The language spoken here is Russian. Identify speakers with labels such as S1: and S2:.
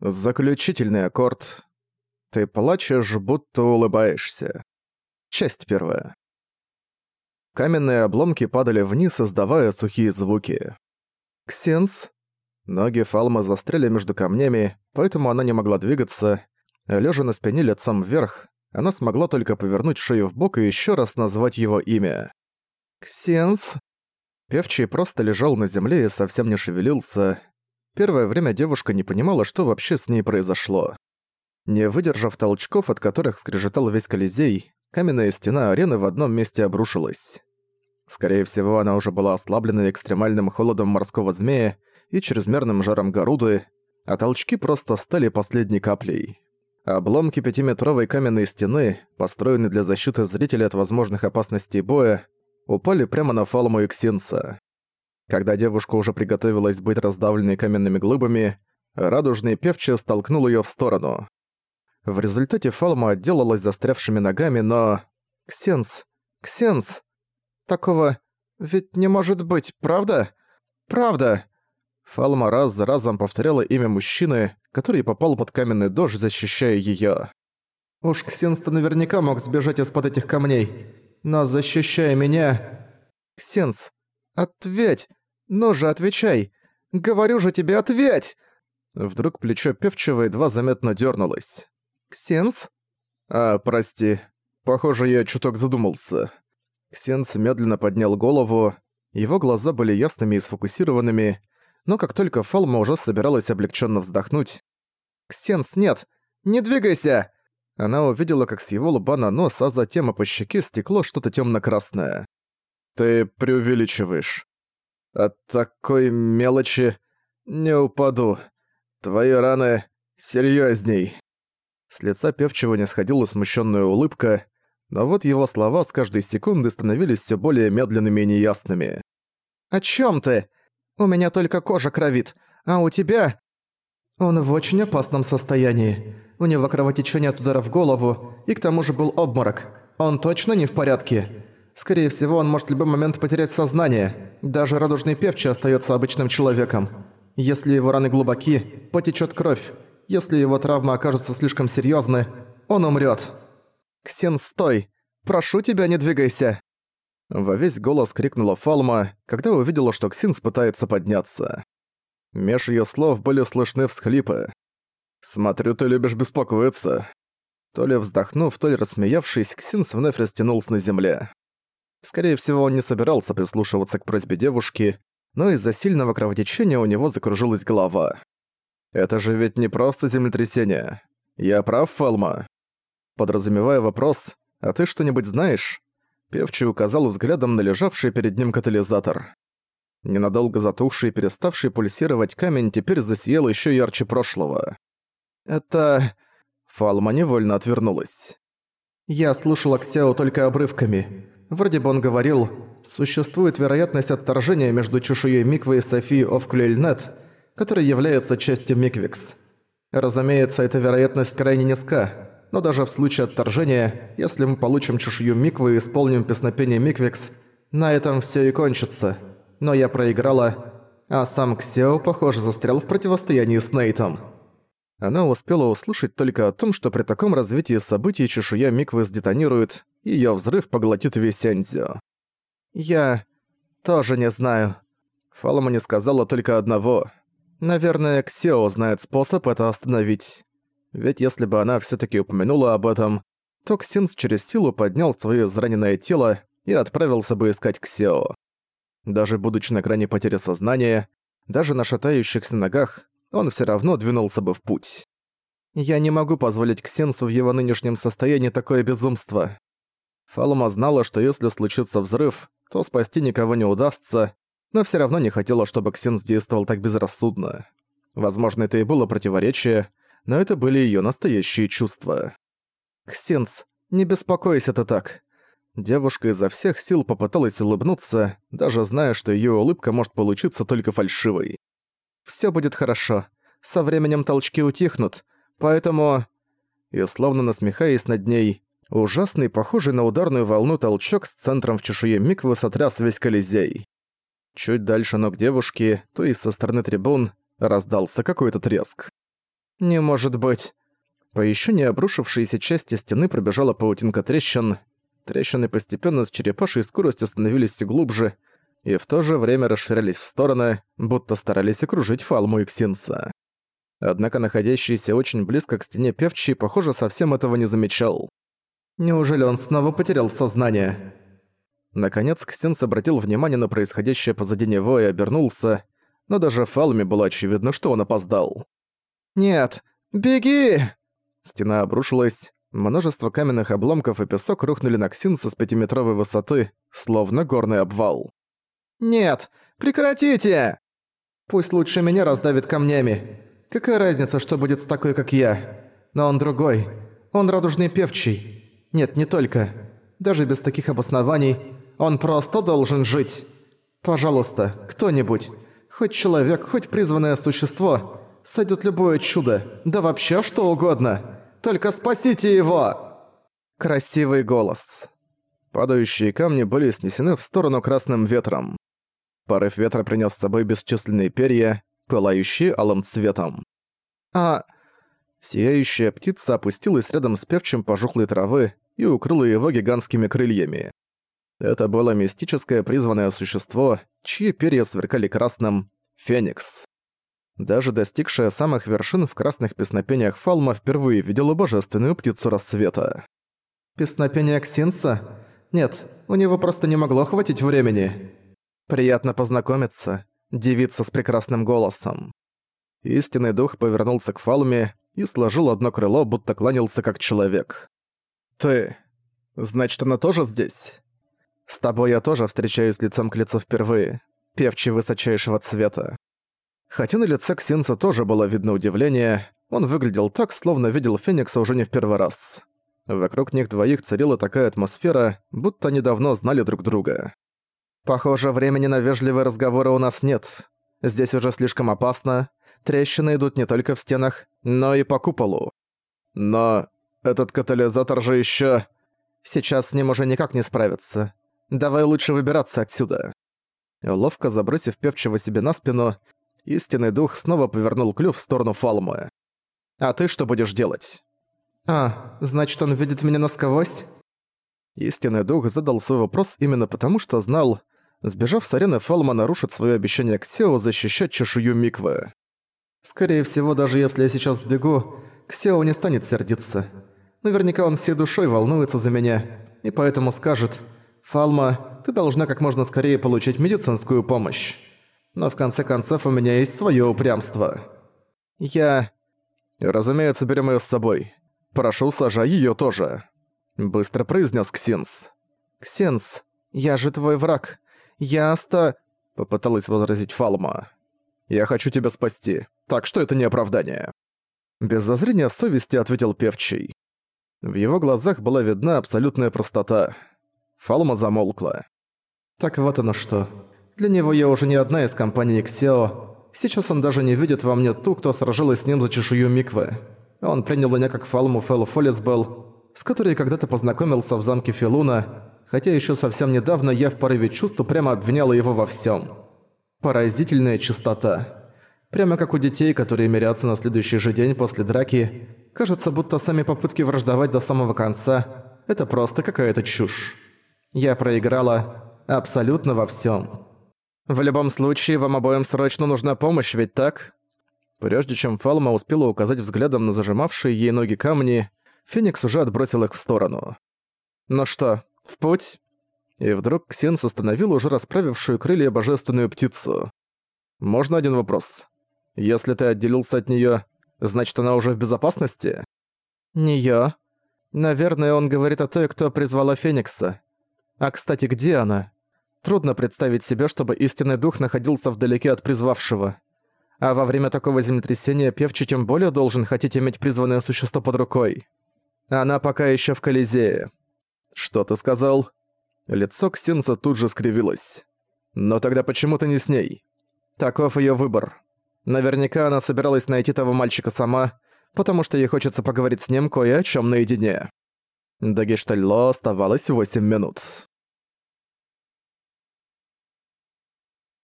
S1: Заключительный аккорд. Ты плачешь, будто улыбаешься. Часть первая. Каменные обломки падали вниз, издавая сухие звуки. «Ксенс?» Ноги Фалмы застряли между камнями, поэтому она не могла двигаться. Лежа на спине лицом вверх, она смогла только повернуть шею в бок и еще раз назвать его имя. «Ксенс?» Певчий просто лежал на земле и совсем не шевелился, Первое время девушка не понимала, что вообще с ней произошло. Не выдержав толчков, от которых скрежетал весь Колизей, каменная стена арены в одном месте обрушилась. Скорее всего, она уже была ослаблена экстремальным холодом морского змея и чрезмерным жаром Горуды, а толчки просто стали последней каплей. Обломки пятиметровой каменной стены, построенные для защиты зрителей от возможных опасностей боя, упали прямо на Фалму и Ксинса. Когда девушка уже приготовилась быть раздавленной каменными глыбами, радужный певчий столкнул её в сторону. В результате Фалма отделалась застрявшими ногами, но... «Ксенс! Ксенс! Такого ведь не может быть, правда? Правда!» Фалма раз за разом повторяла имя мужчины, который попал под каменный дождь, защищая её. «Уж Ксенс-то наверняка мог сбежать из-под этих камней, но защищая меня...» «Ксенс, ответь! «Ну же, отвечай! Говорю же тебе, ответь!» Вдруг плечо певчего едва заметно дернулось. «Ксенс?» «А, прости. Похоже, я чуток задумался». Ксенс медленно поднял голову. Его глаза были ясными и сфокусированными, но как только Фалма уже собиралась облегченно вздохнуть. «Ксенс, нет! Не двигайся!» Она увидела, как с его лба на нос, а затем и по щеке стекло что-то темно красное «Ты преувеличиваешь. От такой мелочи не упаду. Твои раны серьезней. С лица певчего не сходила смущенная улыбка, но вот его слова с каждой секунды становились все более медленными и неясными. «О чем ты? У меня только кожа кровит, а у тебя...» «Он в очень опасном состоянии. У него кровотечение от удара в голову, и к тому же был обморок. Он точно не в порядке. Скорее всего, он может в любой момент потерять сознание. Даже радужный певчий остается обычным человеком. Если его раны глубоки, потечет кровь. Если его травмы окажутся слишком серьезны, он умрет. «Ксен, стой! Прошу тебя, не двигайся!» Во весь голос крикнула Фалма, когда увидела, что Ксинс пытается подняться. Меж ее слов были слышны всхлипы. «Смотрю, ты любишь беспокоиться». То ли вздохнув, то ли рассмеявшись, Ксинс вновь растянулся на земле. Скорее всего, он не собирался прислушиваться к просьбе девушки, но из-за сильного кровотечения у него закружилась голова. «Это же ведь не просто землетрясение. Я прав, Фелма?» Подразумевая вопрос «А ты что-нибудь знаешь?» Певчий указал взглядом на лежавший перед ним катализатор. Ненадолго затухший и переставший пульсировать камень теперь засиял еще ярче прошлого. «Это...» Фалма невольно отвернулась. «Я слушала Ксяо только обрывками. Вроде бы он говорил, существует вероятность отторжения между чешуей Миквы и Софии Овклюэльнет, которая является частью Миквикс. Разумеется, эта вероятность крайне низка, но даже в случае отторжения, если мы получим чешую Миквы и исполним песнопение Миквикс, на этом все и кончится. Но я проиграла, а сам Ксео, похоже, застрял в противостоянии с Нейтом. Она успела услышать только о том, что при таком развитии событий чешуя Миквы сдетонирует, и её взрыв поглотит весь Энзио. «Я тоже не знаю». Фалома не сказала только одного. Наверное, Ксео знает способ это остановить. Ведь если бы она всё-таки упомянула об этом, то Ксинс через силу поднял своё израненное тело и отправился бы искать Ксео. Даже будучи на грани потери сознания, даже на шатающихся ногах, он всё равно двинулся бы в путь. Я не могу позволить Ксенсу в его нынешнем состоянии такое безумство. Фалума знала, что если случится взрыв, то спасти никого не удастся, но всё равно не хотела, чтобы Ксенс действовал так безрассудно. Возможно, это и было противоречие, но это были её настоящие чувства. «Ксенс, не беспокойся ты так». Девушка изо всех сил попыталась улыбнуться, даже зная, что её улыбка может получиться только фальшивой. Всё будет хорошо. Со временем толчки утихнут, поэтому...» И словно насмехаясь над ней, ужасный, похожий на ударную волну толчок с центром в чешуе Миквы сотряс весь Колизей. Чуть дальше ног девушки, то есть со стороны трибун, раздался какой-то треск. «Не может быть!» По еще не обрушившейся части стены пробежала паутинка трещин. Трещины постепенно с черепашей скоростью становились все глубже и в то же время расширялись в стороны, будто старались окружить Фалму и Ксинса. Однако находящийся очень близко к стене певчий, похоже, совсем этого не замечал. Неужели он снова потерял сознание? Наконец Ксенс обратил внимание на происходящее позади него и обернулся, но даже Фалме было очевидно, что он опоздал. «Нет, беги!» Стена обрушилась, множество каменных обломков и песок рухнули на Ксинса с пятиметровой высоты, словно горный обвал. «Нет, прекратите!» «Пусть лучше меня раздавит камнями. Какая разница, что будет с такой, как я? Но он другой. Он радужный певчий. Нет, не только. Даже без таких обоснований он просто должен жить. Пожалуйста, кто-нибудь, хоть человек, хоть призванное существо, сойдет любое чудо, да вообще что угодно. Только спасите его!» Красивый голос. Падающие камни были снесены в сторону красным ветром. Порыв ветра принес с собой бесчисленные перья, пылающие алым цветом. А... Сияющая птица опустилась рядом с певчим пожухлой травы и укрыла его гигантскими крыльями. Это было мистическое призванное существо, чьи перья сверкали красным — Феникс. Даже достигшая самых вершин в красных песнопениях Фалма впервые видела божественную птицу рассвета. «Песнопение Ксинса? Нет, у него просто не могло хватить времени. Приятно познакомиться, девица с прекрасным голосом». Истинный дух повернулся к Фалме и сложил одно крыло, будто кланялся как человек. «Ты... Значит, она тоже здесь?» С тобой я тоже встречаюсь лицом к лицу впервые, певчий высочайшего цвета. Хотя на лице Ксинца тоже было видно удивление, он выглядел так, словно видел Феникса уже не в первый раз. Вокруг них двоих царила такая атмосфера, будто они давно знали друг друга. «Похоже, времени на вежливые разговоры у нас нет. Здесь уже слишком опасно. Трещины идут не только в стенах, но и по куполу. Но этот катализатор же ещё... Сейчас с ним уже никак не справиться. Давай лучше выбираться отсюда». Ловко забросив певчего себе на спину, истинный дух снова повернул клюв в сторону Фалмы. «А ты что будешь делать?» «А, значит, он видит меня насквозь?» Истинный дух задал свой вопрос именно потому, что знал, сбежав с арены, Фалма нарушит свое обещание Ксео защищать чешую Миквы. «Скорее всего, даже если я сейчас сбегу, Ксео не станет сердиться. Наверняка он всей душой волнуется за меня, и поэтому скажет «Фалма, ты должна как можно скорее получить медицинскую помощь. Но в конце концов у меня есть своё упрямство. Я... Разумеется, берем её с собой. Прошу, сажай её тоже». Быстро произнес Ксенс. «Ксенс, я же твой враг. Я оста...» Попыталась возразить Фалма. «Я хочу тебя спасти, так что это не оправдание». Без зазрения совести ответил Певчий. В его глазах была видна абсолютная простота. Фалма замолкла. «Так вот оно что. Для него я уже не одна из компаний Xeo. Сейчас он даже не видит во мне ту, кто сражалась с ним за чешую Миквы. Он принял меня как Фалму Фэллу Фоллисбелл, с которой когда-то познакомился в замке Филуна, хотя еще совсем недавно я в порыве чувств прямо обвиняла его во всем. Поразительная чистота. Прямо как у детей, которые мирятся на следующий же день после драки, кажется, будто сами попытки враждовать до самого конца – это просто какая-то чушь. Я проиграла абсолютно во всем. В любом случае, вам обоим срочно нужна помощь, ведь так? Прежде чем Фалма успела указать взглядом на зажимавшие ей ноги камни, Феникс уже отбросил их в сторону. «Ну что, в путь?» И вдруг Ксенс остановил уже расправившую крылья божественную птицу. «Можно один вопрос? Если ты отделился от неё, значит, она уже в безопасности?» «Не я. Наверное, он говорит о той, кто призвала Феникса. А кстати, где она? Трудно представить себе, чтобы истинный дух находился вдалеке от призвавшего. А во время такого землетрясения певчий тем более должен хотеть иметь призванное существо под рукой. Она пока еще в Колизее. Что ты сказал? Лицо Ксинса тут же скривилось. Но тогда почему ты не с ней? Таков ее выбор. Наверняка она собиралась найти того мальчика сама, потому что ей хочется поговорить с ним кое о чем наедине. До Гештальло оставалось 8 минут.